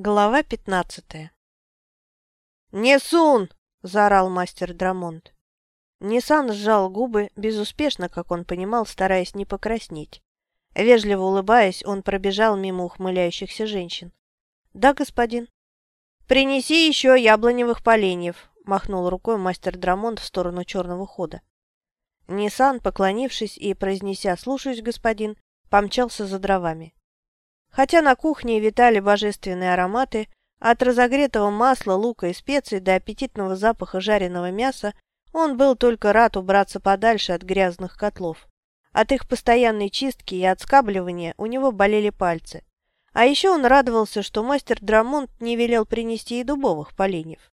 Глава пятнадцатая «Несун!» – заорал мастер Драмонт. Нисан сжал губы, безуспешно, как он понимал, стараясь не покраснеть. Вежливо улыбаясь, он пробежал мимо ухмыляющихся женщин. «Да, господин». «Принеси еще яблоневых поленьев», – махнул рукой мастер Драмонт в сторону черного хода. Нисан, поклонившись и произнеся «слушаюсь, господин», помчался за дровами. Хотя на кухне витали божественные ароматы, от разогретого масла, лука и специй до аппетитного запаха жареного мяса, он был только рад убраться подальше от грязных котлов. От их постоянной чистки и отскабливания у него болели пальцы. А еще он радовался, что мастер Драмонт не велел принести и дубовых поленьев.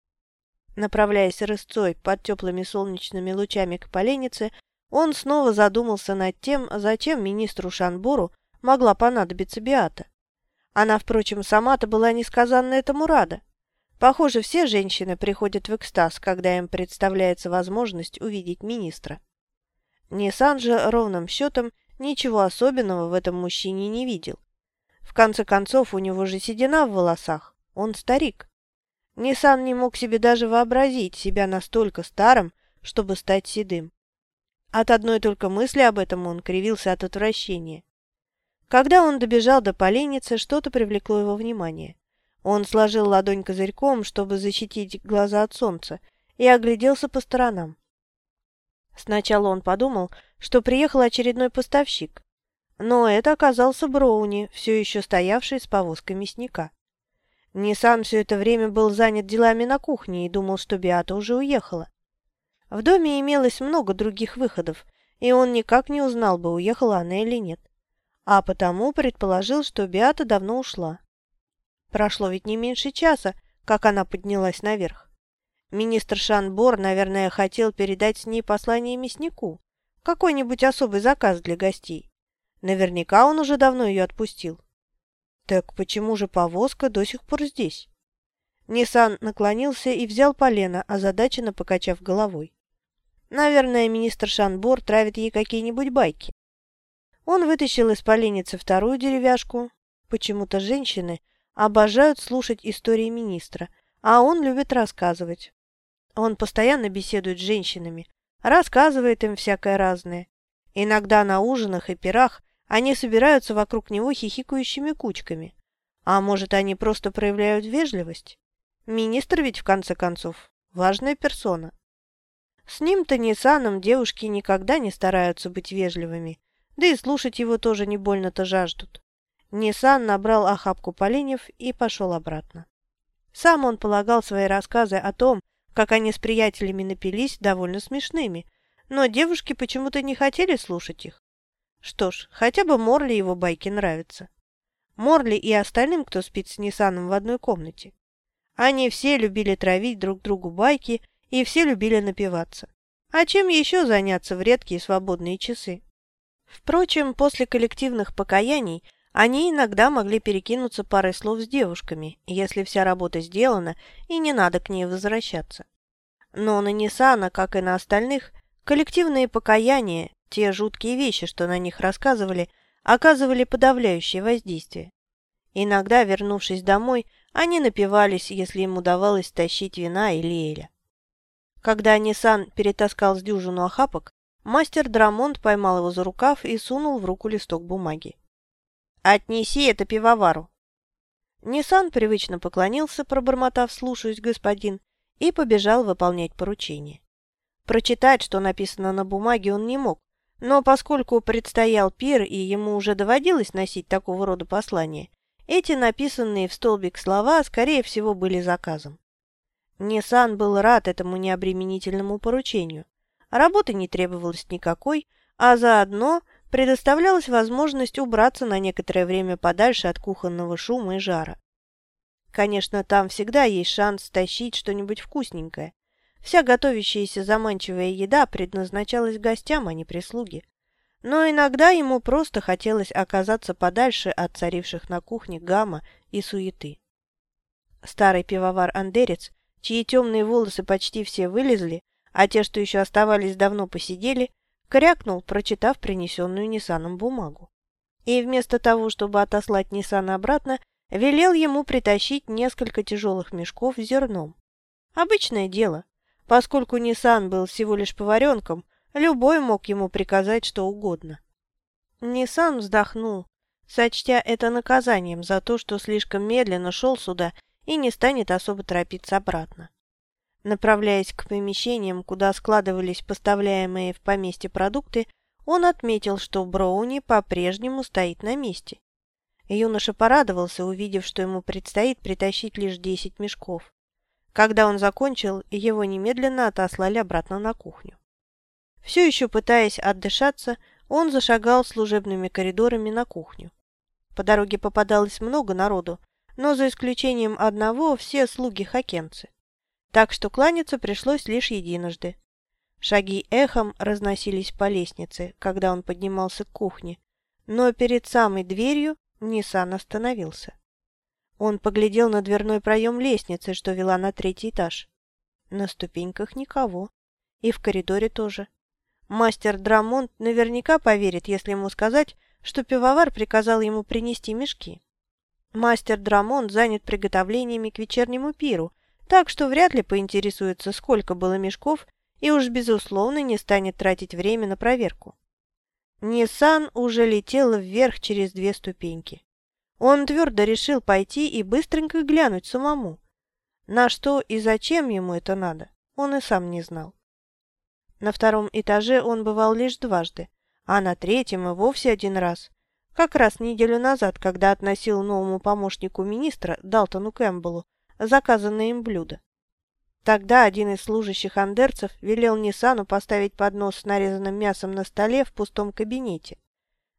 Направляясь рысцой под теплыми солнечными лучами к поленнице, он снова задумался над тем, зачем министру Шанбору могла понадобиться Биата. Она, впрочем, сама-то была несказанно этому рада. Похоже, все женщины приходят в экстаз, когда им представляется возможность увидеть министра. Ниссан же ровным счетом ничего особенного в этом мужчине не видел. В конце концов, у него же седина в волосах, он старик. Ниссан не мог себе даже вообразить себя настолько старым, чтобы стать седым. От одной только мысли об этом он кривился от отвращения. Когда он добежал до поленницы, что-то привлекло его внимание. Он сложил ладонь козырьком, чтобы защитить глаза от солнца, и огляделся по сторонам. Сначала он подумал, что приехал очередной поставщик, но это оказался Броуни, все еще стоявший с повозкой мясника. Ниссан все это время был занят делами на кухне и думал, что Биата уже уехала. В доме имелось много других выходов, и он никак не узнал бы, уехала она или нет а потому предположил, что Биата давно ушла. Прошло ведь не меньше часа, как она поднялась наверх. Министр Шанбор, наверное, хотел передать с ней послание мяснику, какой-нибудь особый заказ для гостей. Наверняка он уже давно ее отпустил. Так почему же повозка до сих пор здесь? Ниссан наклонился и взял полено, озадаченно покачав головой. Наверное, министр Шанбор травит ей какие-нибудь байки. Он вытащил из поленницы вторую деревяшку. Почему-то женщины обожают слушать истории министра, а он любит рассказывать. Он постоянно беседует с женщинами, рассказывает им всякое разное. Иногда на ужинах и пирах они собираются вокруг него хихикающими кучками. А может, они просто проявляют вежливость? Министр ведь, в конце концов, важная персона. С ним-то Ниссаном девушки никогда не стараются быть вежливыми, да и слушать его тоже не больно-то жаждут. Ниссан набрал охапку поленьев и пошел обратно. Сам он полагал свои рассказы о том, как они с приятелями напились, довольно смешными, но девушки почему-то не хотели слушать их. Что ж, хотя бы Морли его байки нравятся. Морли и остальным, кто спит с Ниссаном в одной комнате. Они все любили травить друг другу байки и все любили напиваться. А чем еще заняться в редкие свободные часы? Впрочем, после коллективных покаяний они иногда могли перекинуться парой слов с девушками, если вся работа сделана и не надо к ней возвращаться. Но на Ниссана, как и на остальных, коллективные покаяния, те жуткие вещи, что на них рассказывали, оказывали подавляющее воздействие. Иногда, вернувшись домой, они напивались, если им удавалось тащить вина или эля. Когда Ниссан перетаскал с дюжину охапок, Мастер Драмонт поймал его за рукав и сунул в руку листок бумаги. «Отнеси это пивовару!» Ниссан привычно поклонился, пробормотав «слушаюсь, господин», и побежал выполнять поручение. Прочитать, что написано на бумаге, он не мог, но поскольку предстоял пир и ему уже доводилось носить такого рода послания, эти написанные в столбик слова, скорее всего, были заказом. Ниссан был рад этому необременительному поручению. Работы не требовалось никакой, а заодно предоставлялась возможность убраться на некоторое время подальше от кухонного шума и жара. Конечно, там всегда есть шанс стащить что-нибудь вкусненькое. Вся готовящаяся заманчивая еда предназначалась гостям, а не прислуге. Но иногда ему просто хотелось оказаться подальше от царивших на кухне гамма и суеты. Старый пивовар-андерец, чьи темные волосы почти все вылезли, а те, что еще оставались, давно посидели, крякнул, прочитав принесенную Ниссаном бумагу. И вместо того, чтобы отослать Ниссана обратно, велел ему притащить несколько тяжелых мешков с зерном. Обычное дело. Поскольку Ниссан был всего лишь поваренком, любой мог ему приказать что угодно. Ниссан вздохнул, сочтя это наказанием за то, что слишком медленно шел сюда и не станет особо торопиться обратно. Направляясь к помещениям, куда складывались поставляемые в поместье продукты, он отметил, что Броуни по-прежнему стоит на месте. Юноша порадовался, увидев, что ему предстоит притащить лишь десять мешков. Когда он закончил, его немедленно отослали обратно на кухню. Все еще пытаясь отдышаться, он зашагал служебными коридорами на кухню. По дороге попадалось много народу, но за исключением одного все слуги-хакенцы. Так что кланяться пришлось лишь единожды. Шаги эхом разносились по лестнице, когда он поднимался к кухне, но перед самой дверью Ниссан остановился. Он поглядел на дверной проем лестницы, что вела на третий этаж. На ступеньках никого. И в коридоре тоже. Мастер Драмонт наверняка поверит, если ему сказать, что пивовар приказал ему принести мешки. Мастер Драмонт занят приготовлениями к вечернему пиру, так что вряд ли поинтересуется, сколько было мешков, и уж безусловно не станет тратить время на проверку. Ниссан уже летел вверх через две ступеньки. Он твердо решил пойти и быстренько глянуть самому. На что и зачем ему это надо, он и сам не знал. На втором этаже он бывал лишь дважды, а на третьем и вовсе один раз. Как раз неделю назад, когда относил новому помощнику министра, Далтону Кэмпбеллу, заказанное им блюдо. Тогда один из служащих андерцев велел Ниссану поставить поднос с нарезанным мясом на столе в пустом кабинете.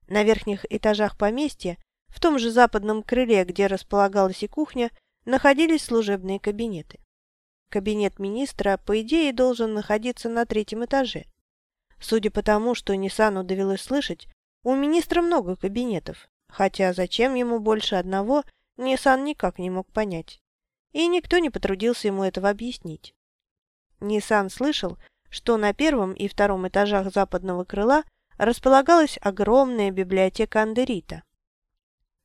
На верхних этажах поместья, в том же западном крыле, где располагалась и кухня, находились служебные кабинеты. Кабинет министра, по идее, должен находиться на третьем этаже. Судя по тому, что Ниссану довелось слышать, у министра много кабинетов, хотя зачем ему больше одного, Ниссан никак не мог понять и никто не потрудился ему этого объяснить. Ниссан слышал, что на первом и втором этажах западного крыла располагалась огромная библиотека Андерита.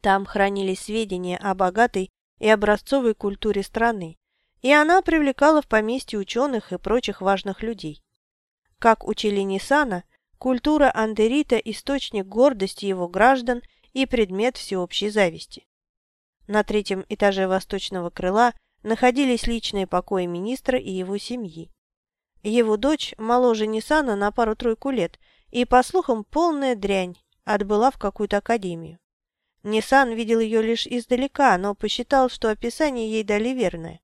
Там хранились сведения о богатой и образцовой культуре страны, и она привлекала в поместье ученых и прочих важных людей. Как учили Нисана, культура Андерита – источник гордости его граждан и предмет всеобщей зависти. На третьем этаже восточного крыла находились личные покои министра и его семьи. Его дочь, моложе Ниссана на пару-тройку лет, и, по слухам, полная дрянь, отбыла в какую-то академию. Ниссан видел ее лишь издалека, но посчитал, что описание ей дали верное.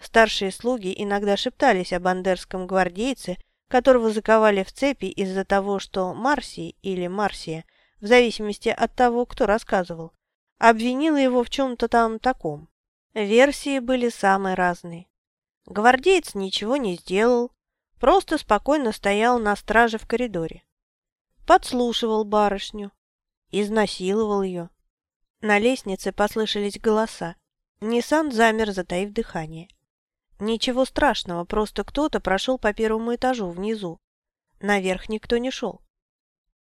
Старшие слуги иногда шептались об андерском гвардейце, которого заковали в цепи из-за того, что Марсий или Марсия, в зависимости от того, кто рассказывал, обвинила его в чем-то там таком. Версии были самые разные. Гвардеец ничего не сделал, просто спокойно стоял на страже в коридоре. Подслушивал барышню, изнасиловал ее. На лестнице послышались голоса. Ниссан замер, затаив дыхание. Ничего страшного, просто кто-то прошел по первому этажу внизу. Наверх никто не шел.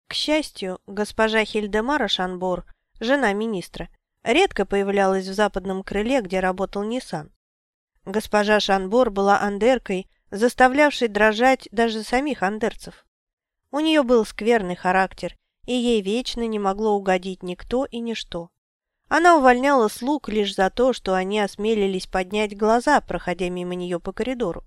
К счастью, госпожа Хильдемара Шанбор жена министра, редко появлялась в западном крыле, где работал Ниссан. Госпожа Шанбор была андеркой, заставлявшей дрожать даже самих андерцев. У нее был скверный характер, и ей вечно не могло угодить никто и ничто. Она увольняла слуг лишь за то, что они осмелились поднять глаза, проходя мимо нее по коридору.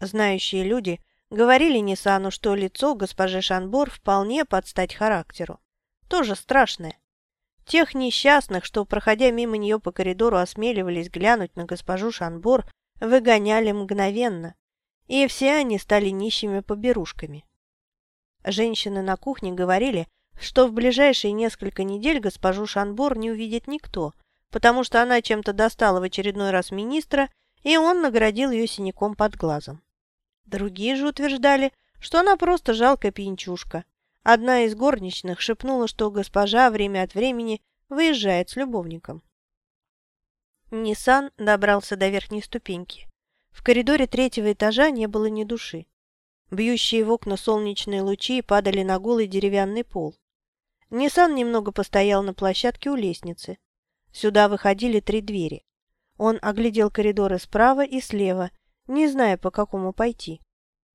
Знающие люди говорили Нисану, что лицо госпожи Шанбор вполне под стать характеру. Тоже страшное. Тех несчастных, что, проходя мимо нее по коридору, осмеливались глянуть на госпожу Шанбор, выгоняли мгновенно, и все они стали нищими поберушками. Женщины на кухне говорили, что в ближайшие несколько недель госпожу Шанбор не увидит никто, потому что она чем-то достала в очередной раз министра, и он наградил ее синяком под глазом. Другие же утверждали, что она просто жалкая пьянчушка, Одна из горничных шепнула, что госпожа время от времени выезжает с любовником. Ниссан добрался до верхней ступеньки. В коридоре третьего этажа не было ни души. Бьющие в окна солнечные лучи падали на голый деревянный пол. Ниссан немного постоял на площадке у лестницы. Сюда выходили три двери. Он оглядел коридоры справа и слева, не зная, по какому пойти.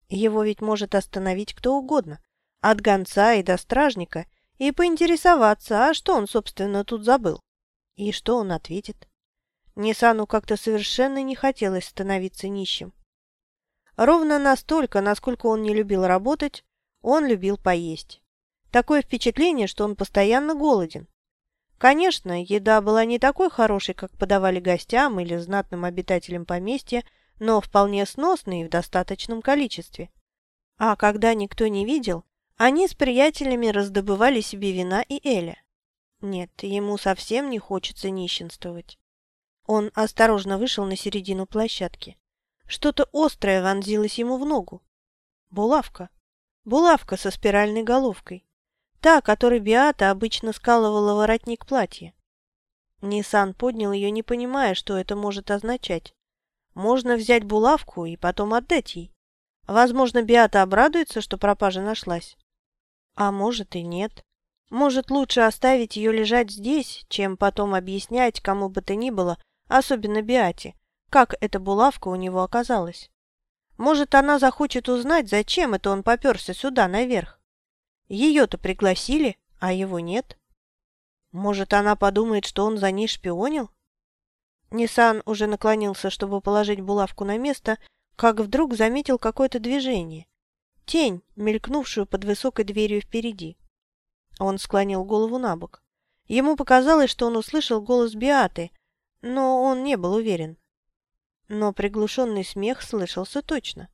Его ведь может остановить кто угодно, от гонца и до стражника, и поинтересоваться, а что он, собственно, тут забыл. И что он ответит? Нисану как-то совершенно не хотелось становиться нищим. Ровно настолько, насколько он не любил работать, он любил поесть. Такое впечатление, что он постоянно голоден. Конечно, еда была не такой хорошей, как подавали гостям или знатным обитателям поместья, но вполне сносной и в достаточном количестве. А когда никто не видел, они с приятелями раздобывали себе вина и эля. Нет, ему совсем не хочется нищенствовать. Он осторожно вышел на середину площадки. Что-то острое вонзилось ему в ногу. Булавка. Булавка со спиральной головкой. Та, которой Биата обычно скалывала воротник платья. Нисан поднял ее, не понимая, что это может означать. Можно взять булавку и потом отдать ей. Возможно, Биата обрадуется, что пропажа нашлась. А может и нет. Может, лучше оставить ее лежать здесь, чем потом объяснять кому бы то ни было, особенно Биате, как эта булавка у него оказалась. Может, она захочет узнать, зачем это он поперся сюда, наверх. Ее-то пригласили, а его нет. Может, она подумает, что он за ней шпионил? Ниссан уже наклонился, чтобы положить булавку на место, как вдруг заметил какое-то движение. Тень, мелькнувшую под высокой дверью впереди. Он склонил голову на бок. Ему показалось, что он услышал голос Биаты, но он не был уверен. Но приглушенный смех слышался точно.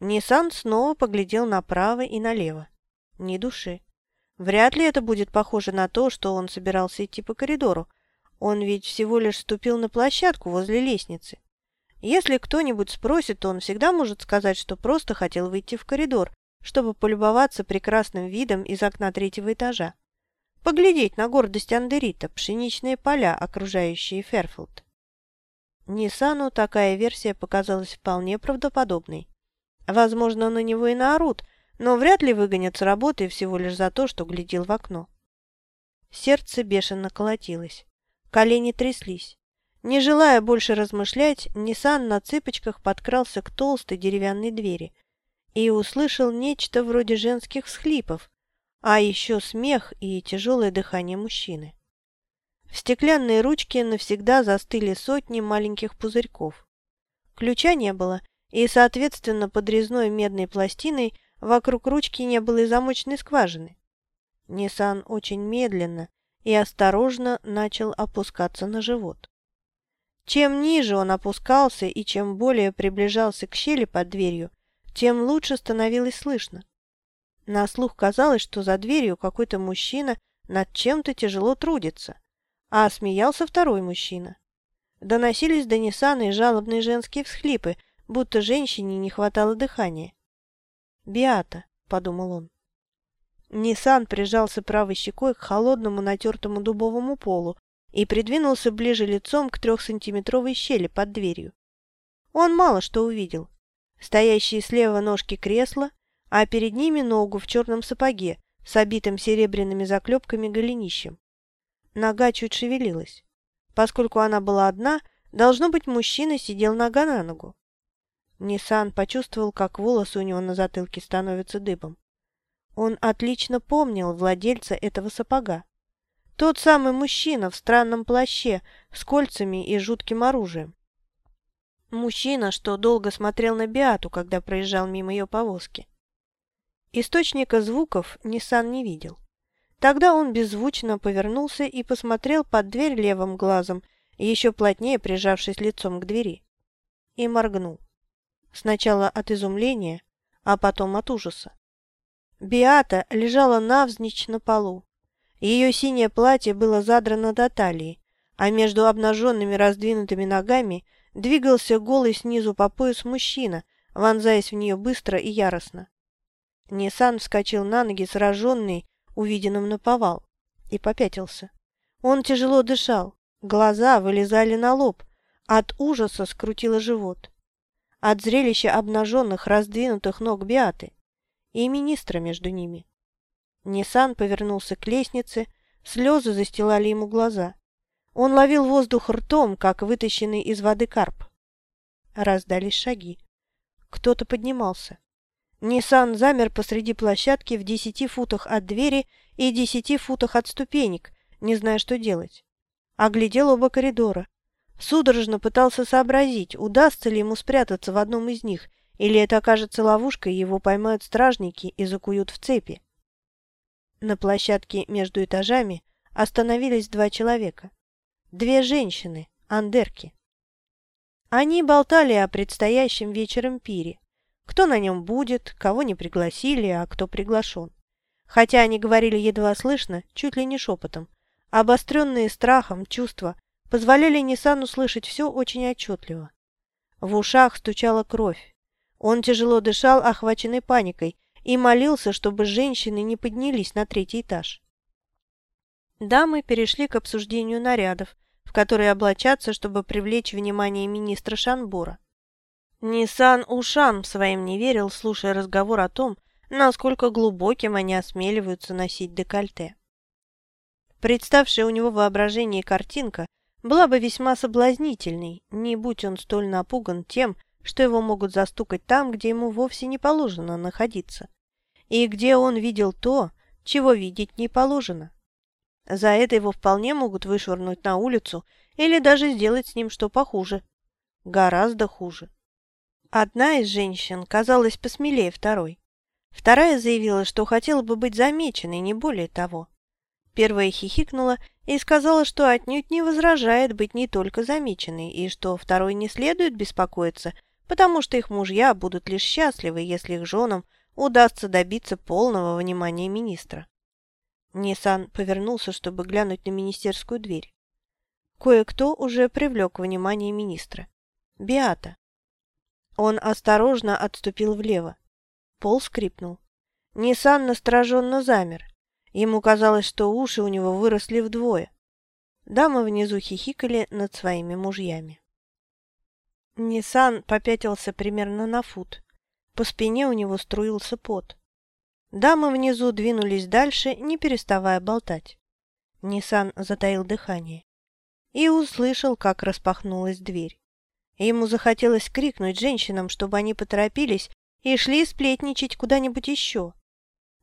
Ниссан снова поглядел направо и налево. Ни души. Вряд ли это будет похоже на то, что он собирался идти по коридору. Он ведь всего лишь ступил на площадку возле лестницы. Если кто-нибудь спросит, то он всегда может сказать, что просто хотел выйти в коридор, чтобы полюбоваться прекрасным видом из окна третьего этажа. Поглядеть на гордость Андерита, пшеничные поля, окружающие Ферфилд. Ниссану такая версия показалась вполне правдоподобной. Возможно, на него и наорут, но вряд ли выгонят с работы всего лишь за то, что глядел в окно. Сердце бешено колотилось, колени тряслись. Не желая больше размышлять, Ниссан на цыпочках подкрался к толстой деревянной двери и услышал нечто вроде женских всхлипов, а еще смех и тяжелое дыхание мужчины. В стеклянные ручки навсегда застыли сотни маленьких пузырьков. Ключа не было, и, соответственно, подрезной медной пластиной вокруг ручки не было и замочной скважины. Ниссан очень медленно и осторожно начал опускаться на живот. Чем ниже он опускался и чем более приближался к щели под дверью, тем лучше становилось слышно. На слух казалось, что за дверью какой-то мужчина над чем-то тяжело трудится а смеялся второй мужчина. Доносились до Ниссана и жалобные женские всхлипы, будто женщине не хватало дыхания. «Биата», — подумал он. Ниссан прижался правой щекой к холодному натертому дубовому полу и придвинулся ближе лицом к трехсантиметровой щели под дверью. Он мало что увидел. Стоящие слева ножки кресла, а перед ними ногу в черном сапоге с обитым серебряными заклепками голенищем. Нога чуть шевелилась. Поскольку она была одна, должно быть, мужчина сидел нога на ногу. Ниссан почувствовал, как волосы у него на затылке становятся дыбом. Он отлично помнил владельца этого сапога. Тот самый мужчина в странном плаще с кольцами и жутким оружием. Мужчина, что долго смотрел на Биату, когда проезжал мимо ее повозки. Источника звуков Ниссан не видел. Тогда он беззвучно повернулся и посмотрел под дверь левым глазом, еще плотнее прижавшись лицом к двери. И моргнул. Сначала от изумления, а потом от ужаса. Биата лежала навзничь на полу. Ее синее платье было задрано до талии, а между обнаженными раздвинутыми ногами двигался голый снизу по пояс мужчина, вонзаясь в нее быстро и яростно. Ниссан вскочил на ноги, сраженный увиденным наповал, и попятился. Он тяжело дышал, глаза вылезали на лоб, от ужаса скрутило живот. От зрелища обнаженных, раздвинутых ног Биаты и министра между ними. Ниссан повернулся к лестнице, слезы застилали ему глаза. Он ловил воздух ртом, как вытащенный из воды карп. Раздались шаги. Кто-то поднимался. Ниссан замер посреди площадки в десяти футах от двери и десяти футах от ступенек, не зная, что делать. Оглядел оба коридора. Судорожно пытался сообразить, удастся ли ему спрятаться в одном из них, или это окажется ловушкой, его поймают стражники и закуют в цепи. На площадке между этажами остановились два человека. Две женщины, андерки. Они болтали о предстоящем вечером пире. Кто на нем будет, кого не пригласили, а кто приглашен. Хотя они говорили едва слышно, чуть ли не шепотом. Обостренные страхом чувства позволяли Ниссану слышать все очень отчетливо. В ушах стучала кровь. Он тяжело дышал, охваченный паникой, и молился, чтобы женщины не поднялись на третий этаж. Дамы перешли к обсуждению нарядов, в которые облачаться, чтобы привлечь внимание министра Шанбура. Нисан ушам своим не верил, слушая разговор о том, насколько глубоким они осмеливаются носить декольте. Представшая у него воображение картинка была бы весьма соблазнительной, не будь он столь напуган тем, что его могут застукать там, где ему вовсе не положено находиться, и где он видел то, чего видеть не положено. За это его вполне могут вышвырнуть на улицу или даже сделать с ним что похуже. Гораздо хуже. Одна из женщин казалась посмелее второй. Вторая заявила, что хотела бы быть замеченной, не более того. Первая хихикнула и сказала, что отнюдь не возражает быть не только замеченной, и что второй не следует беспокоиться, потому что их мужья будут лишь счастливы, если их женам удастся добиться полного внимания министра. Нисан повернулся, чтобы глянуть на министерскую дверь. Кое-кто уже привлек внимание министра. Биата. Он осторожно отступил влево. Пол скрипнул. Ниссан настороженно замер. Ему казалось, что уши у него выросли вдвое. Дамы внизу хихикали над своими мужьями. Ниссан попятился примерно на фут. По спине у него струился пот. Дамы внизу двинулись дальше, не переставая болтать. Ниссан затаил дыхание и услышал, как распахнулась дверь. Ему захотелось крикнуть женщинам, чтобы они поторопились и шли сплетничать куда-нибудь еще.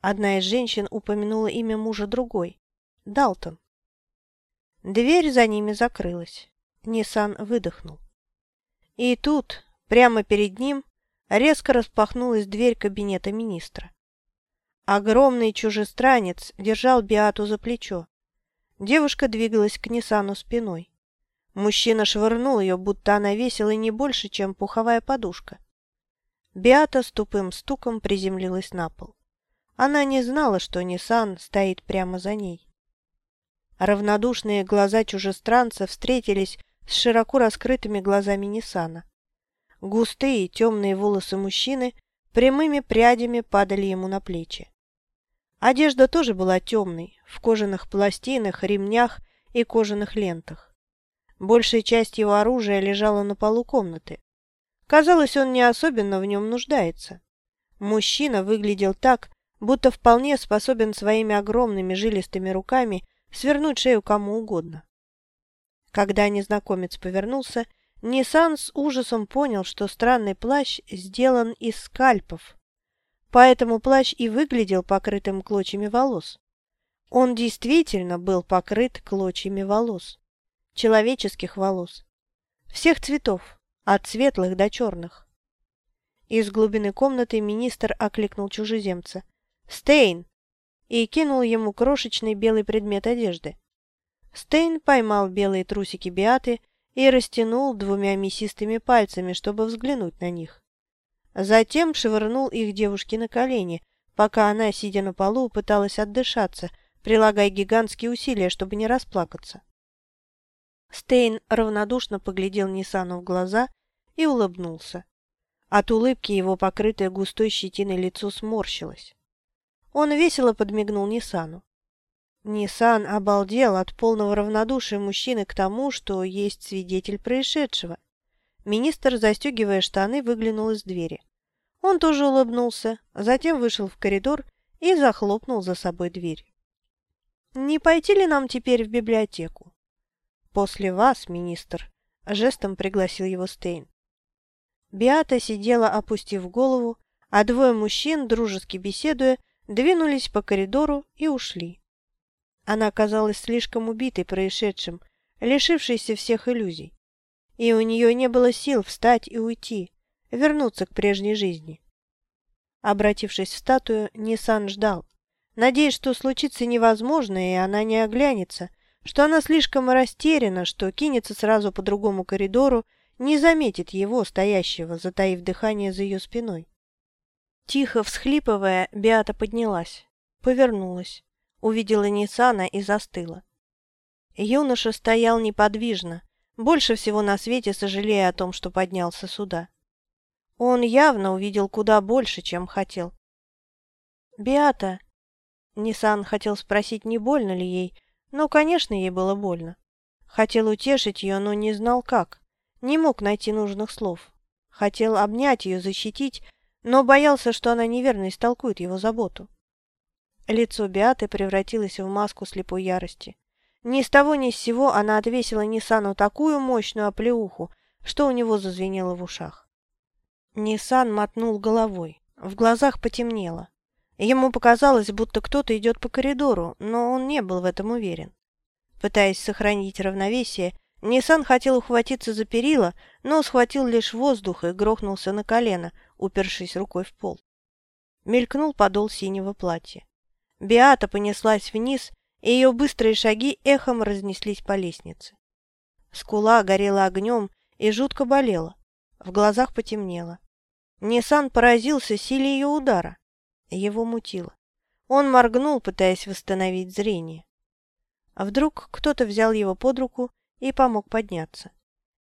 Одна из женщин упомянула имя мужа другой – Далтон. Дверь за ними закрылась. Ниссан выдохнул. И тут, прямо перед ним, резко распахнулась дверь кабинета министра. Огромный чужестранец держал Биату за плечо. Девушка двигалась к Нисану спиной. Мужчина швырнул ее, будто она весила не больше, чем пуховая подушка. Биата с тупым стуком приземлилась на пол. Она не знала, что Ниссан стоит прямо за ней. Равнодушные глаза чужестранца встретились с широко раскрытыми глазами Ниссана. Густые темные волосы мужчины прямыми прядями падали ему на плечи. Одежда тоже была темной, в кожаных пластинах, ремнях и кожаных лентах. Большая часть его оружия лежала на полу комнаты. Казалось, он не особенно в нем нуждается. Мужчина выглядел так, будто вполне способен своими огромными жилистыми руками свернуть шею кому угодно. Когда незнакомец повернулся, Ниссан с ужасом понял, что странный плащ сделан из скальпов. Поэтому плащ и выглядел покрытым клочьями волос. Он действительно был покрыт клочьями волос человеческих волос. Всех цветов, от светлых до черных. Из глубины комнаты министр окликнул чужеземца. «Стейн!» и кинул ему крошечный белый предмет одежды. Стейн поймал белые трусики Биаты и растянул двумя мясистыми пальцами, чтобы взглянуть на них. Затем швырнул их девушке на колени, пока она, сидя на полу, пыталась отдышаться, прилагая гигантские усилия, чтобы не расплакаться. Стейн равнодушно поглядел Нисану в глаза и улыбнулся. От улыбки его покрытое густой щетиной лицо сморщилось. Он весело подмигнул Нисану. Нисан обалдел от полного равнодушия мужчины к тому, что есть свидетель происшедшего. Министр, застегивая штаны, выглянул из двери. Он тоже улыбнулся, затем вышел в коридор и захлопнул за собой дверь. «Не пойти ли нам теперь в библиотеку?» «После вас, министр», – жестом пригласил его Стейн. Биата сидела, опустив голову, а двое мужчин, дружески беседуя, двинулись по коридору и ушли. Она казалась слишком убитой происшедшим, лишившейся всех иллюзий. И у нее не было сил встать и уйти, вернуться к прежней жизни. Обратившись в статую, Нисан ждал, надеясь, что случится невозможное, и она не оглянется, что она слишком растеряна, что кинется сразу по другому коридору, не заметит его, стоящего, затаив дыхание за ее спиной. Тихо всхлипывая, Биата поднялась, повернулась, увидела Нисана и застыла. Юноша стоял неподвижно, больше всего на свете сожалея о том, что поднялся сюда. Он явно увидел куда больше, чем хотел. «Биата!» Нисан хотел спросить, не больно ли ей, но, конечно, ей было больно. Хотел утешить ее, но не знал как. Не мог найти нужных слов. Хотел обнять ее, защитить, но боялся, что она неверно истолкует его заботу. Лицо Биаты превратилось в маску слепой ярости. Ни с того ни с сего она отвесила Нисану такую мощную оплеуху, что у него зазвенело в ушах. Ниссан мотнул головой. В глазах потемнело. Ему показалось, будто кто-то идет по коридору, но он не был в этом уверен. Пытаясь сохранить равновесие, Ниссан хотел ухватиться за перила, но схватил лишь воздух и грохнулся на колено, упершись рукой в пол. Мелькнул подол синего платья. Биата понеслась вниз, и ее быстрые шаги эхом разнеслись по лестнице. Скула горела огнем и жутко болела. В глазах потемнело. Ниссан поразился силе ее удара. Его мутило. Он моргнул, пытаясь восстановить зрение. А вдруг кто-то взял его под руку и помог подняться.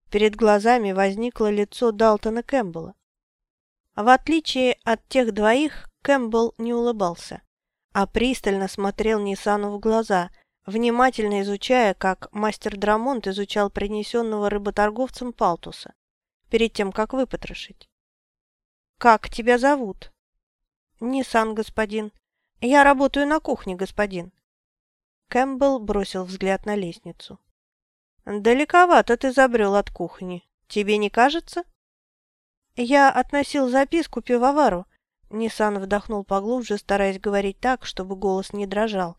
Перед глазами возникло лицо Далтона Кэмпбелла. В отличие от тех двоих, Кэмпбелл не улыбался, а пристально смотрел Ниссану в глаза, внимательно изучая, как мастер Драмонт изучал принесенного рыботорговцем Палтуса перед тем, как выпотрошить. «Как тебя зовут?» «Ниссан, господин. Я работаю на кухне, господин». Кэмпбелл бросил взгляд на лестницу. «Далековато ты забрел от кухни. Тебе не кажется?» «Я относил записку пивовару». Ниссан вдохнул поглубже, стараясь говорить так, чтобы голос не дрожал.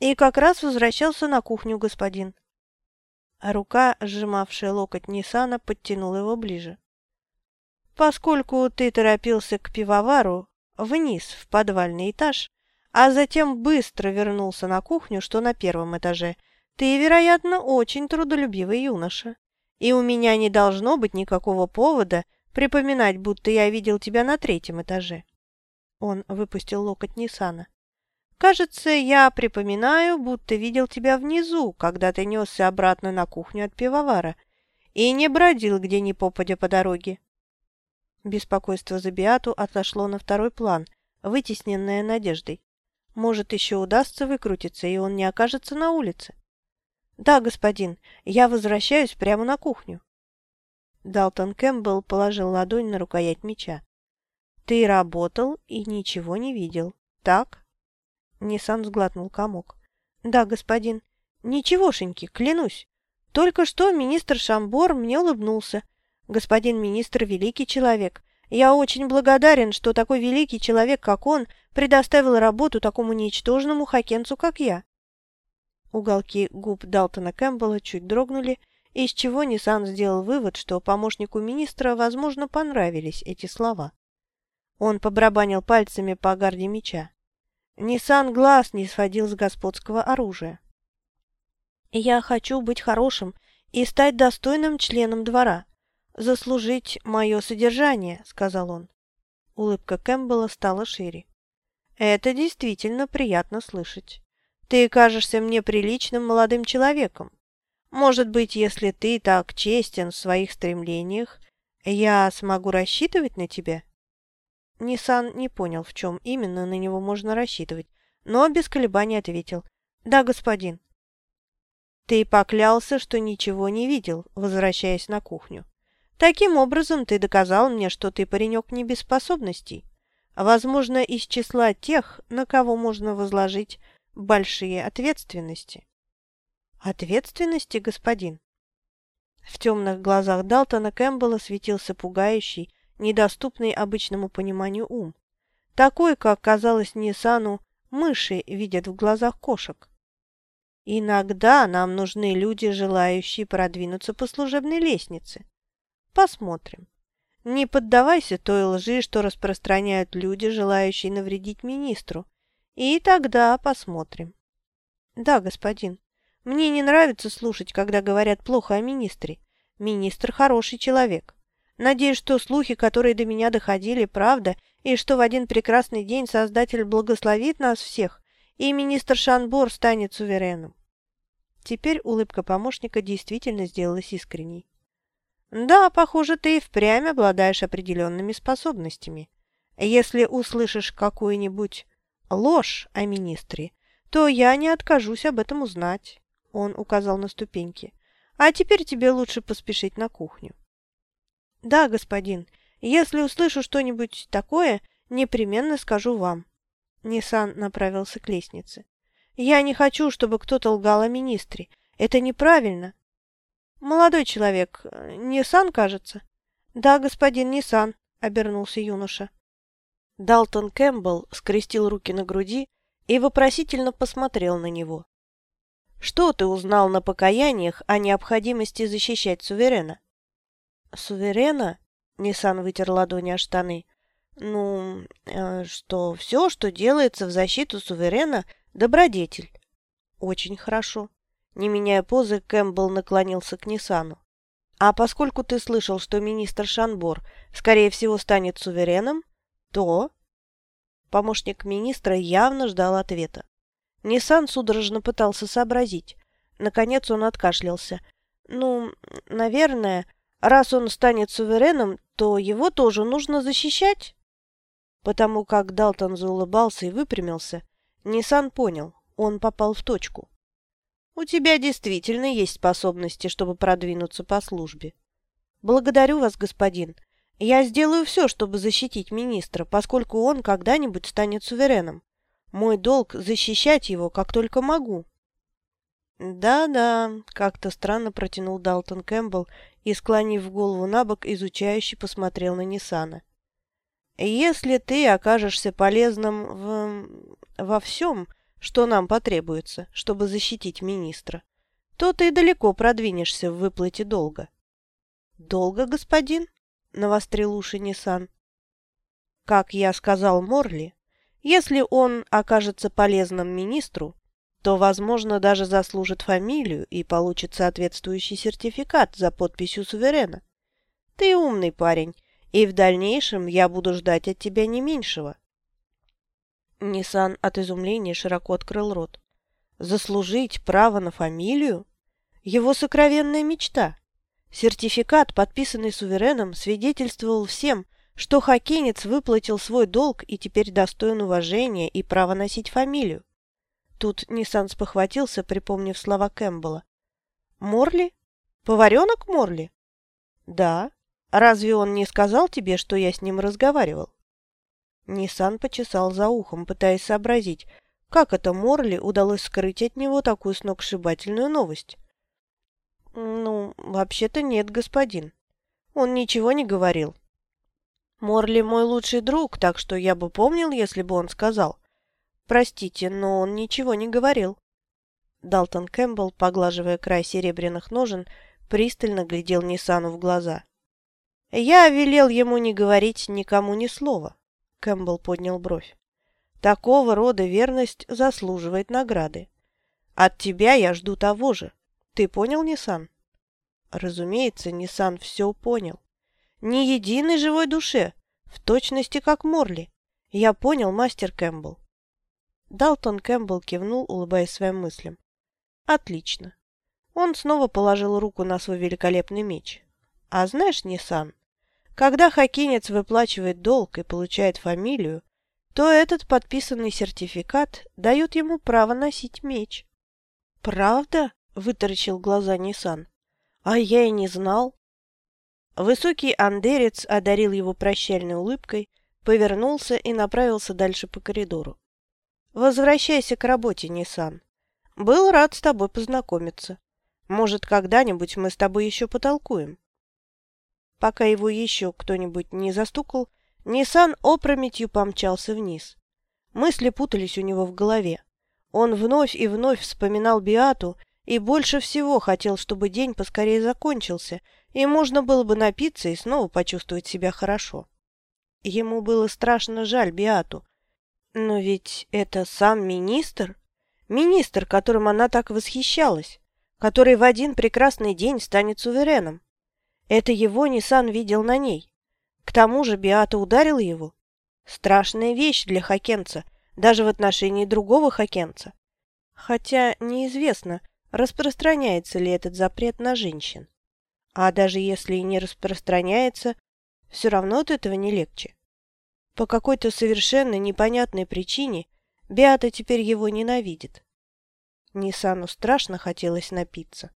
«И как раз возвращался на кухню, господин» рука, сжимавшая локоть Ниссана, подтянула его ближе. «Поскольку ты торопился к пивовару, вниз, в подвальный этаж, а затем быстро вернулся на кухню, что на первом этаже, ты, вероятно, очень трудолюбивый юноша, и у меня не должно быть никакого повода припоминать, будто я видел тебя на третьем этаже». Он выпустил локоть Ниссана. Кажется, я припоминаю, будто видел тебя внизу, когда ты несся обратно на кухню от пивовара и не бродил где ни попадя по дороге. Беспокойство за Биату отошло на второй план, вытесненное надеждой. Может, еще удастся выкрутиться, и он не окажется на улице. «Да, господин, я возвращаюсь прямо на кухню». Далтон Кэмпбелл положил ладонь на рукоять меча. «Ты работал и ничего не видел, так?» Ниссан сглотнул комок. «Да, господин. Ничегошеньки, клянусь. Только что министр Шамбор мне улыбнулся. Господин министр – великий человек. Я очень благодарен, что такой великий человек, как он, предоставил работу такому ничтожному хакенцу, как я». Уголки губ Далтона Кэмпбелла чуть дрогнули, из чего Ниссан сделал вывод, что помощнику министра, возможно, понравились эти слова. Он побрабанил пальцами по гарде меча. Ниссан глаз не сводил с господского оружия. «Я хочу быть хорошим и стать достойным членом двора, заслужить мое содержание», — сказал он. Улыбка Кэмпбелла стала шире. «Это действительно приятно слышать. Ты кажешься мне приличным молодым человеком. Может быть, если ты так честен в своих стремлениях, я смогу рассчитывать на тебя?» Нисан не понял, в чем именно на него можно рассчитывать, но без колебаний ответил. «Да, господин». «Ты поклялся, что ничего не видел, возвращаясь на кухню. Таким образом, ты доказал мне, что ты паренек не без способностей, возможно, из числа тех, на кого можно возложить большие ответственности». «Ответственности, господин?» В темных глазах Далтона Кэмпбелла светился пугающий, недоступный обычному пониманию ум. Такой, как казалось Ниссану, мыши видят в глазах кошек. Иногда нам нужны люди, желающие продвинуться по служебной лестнице. Посмотрим. Не поддавайся той лжи, что распространяют люди, желающие навредить министру. И тогда посмотрим. Да, господин. Мне не нравится слушать, когда говорят плохо о министре. Министр хороший человек. Надеюсь, что слухи, которые до меня доходили, правда, и что в один прекрасный день Создатель благословит нас всех, и министр Шанбор станет сувереном. Теперь улыбка помощника действительно сделалась искренней. «Да, похоже, ты и впрямь обладаешь определенными способностями. Если услышишь какую-нибудь ложь о министре, то я не откажусь об этом узнать». Он указал на ступеньки. «А теперь тебе лучше поспешить на кухню». «Да, господин. Если услышу что-нибудь такое, непременно скажу вам». Ниссан направился к лестнице. «Я не хочу, чтобы кто-то лгал о министре. Это неправильно». «Молодой человек, Ниссан, кажется?» «Да, господин Ниссан», — обернулся юноша. Далтон Кэмпбелл скрестил руки на груди и вопросительно посмотрел на него. Что ты узнал на покаяниях о необходимости защищать суверена? Суверена? Ниссан вытер ладони о штаны. Ну, э, что все, что делается в защиту суверена, добродетель. Очень хорошо. Не меняя позы, Кэмпбелл наклонился к Ниссану. А поскольку ты слышал, что министр Шанбор, скорее всего, станет сувереном, то... Помощник министра явно ждал ответа. Ниссан судорожно пытался сообразить. Наконец он откашлялся. «Ну, наверное, раз он станет сувереном, то его тоже нужно защищать?» Потому как Далтон заулыбался и выпрямился, Ниссан понял, он попал в точку. «У тебя действительно есть способности, чтобы продвинуться по службе». «Благодарю вас, господин. Я сделаю все, чтобы защитить министра, поскольку он когда-нибудь станет сувереном. Мой долг – защищать его, как только могу». «Да-да», – как-то странно протянул Далтон Кэмпбелл и, склонив голову на бок, изучающе посмотрел на Ниссана. «Если ты окажешься полезным в... во всем, что нам потребуется, чтобы защитить министра, то ты далеко продвинешься в выплате долга». «Долго, господин?» – навострил уши Ниссан. «Как я сказал Морли, если он окажется полезным министру, то, возможно, даже заслужит фамилию и получит соответствующий сертификат за подписью суверена. Ты умный парень, и в дальнейшем я буду ждать от тебя не меньшего. Ниссан от изумления широко открыл рот. Заслужить право на фамилию? Его сокровенная мечта. Сертификат, подписанный сувереном, свидетельствовал всем, что хоккейнец выплатил свой долг и теперь достоин уважения и права носить фамилию. Тут Ниссан спохватился, припомнив слова Кэмпбелла. «Морли? Поваренок Морли?» «Да. Разве он не сказал тебе, что я с ним разговаривал?» Ниссан почесал за ухом, пытаясь сообразить, как это Морли удалось скрыть от него такую сногсшибательную новость. «Ну, вообще-то нет, господин. Он ничего не говорил. Морли мой лучший друг, так что я бы помнил, если бы он сказал. Простите, но он ничего не говорил. Далтон Кэмпбелл, поглаживая край серебряных ножен, пристально глядел Ниссану в глаза. «Я велел ему не говорить никому ни слова», — Кэмпбелл поднял бровь. «Такого рода верность заслуживает награды. От тебя я жду того же. Ты понял, Ниссан?» Разумеется, Ниссан все понял. Ни единой живой душе, в точности как Морли. Я понял, мастер Кэмпбелл. Далтон Кэмпбелл кивнул, улыбаясь своим мыслям. Отлично. Он снова положил руку на свой великолепный меч. А знаешь, Ниссан, когда хоккейнец выплачивает долг и получает фамилию, то этот подписанный сертификат дает ему право носить меч. «Правда?» – вытаращил глаза Ниссан. «А я и не знал. Высокий андерец одарил его прощальной улыбкой, повернулся и направился дальше по коридору. «Возвращайся к работе, Ниссан. Был рад с тобой познакомиться. Может, когда-нибудь мы с тобой еще потолкуем?» Пока его еще кто-нибудь не застукал, Ниссан опрометью помчался вниз. Мысли путались у него в голове. Он вновь и вновь вспоминал Биату и больше всего хотел, чтобы день поскорее закончился, и можно было бы напиться и снова почувствовать себя хорошо. Ему было страшно жаль Биату. Но ведь это сам министр, министр, которым она так восхищалась, который в один прекрасный день станет сувереном. Это его Ниссан видел на ней. К тому же Биата ударил его. Страшная вещь для хакенца, даже в отношении другого хакенца. Хотя неизвестно, распространяется ли этот запрет на женщин. А даже если и не распространяется, все равно от этого не легче. По какой-то совершенно непонятной причине Беата теперь его ненавидит. Нисану страшно хотелось напиться.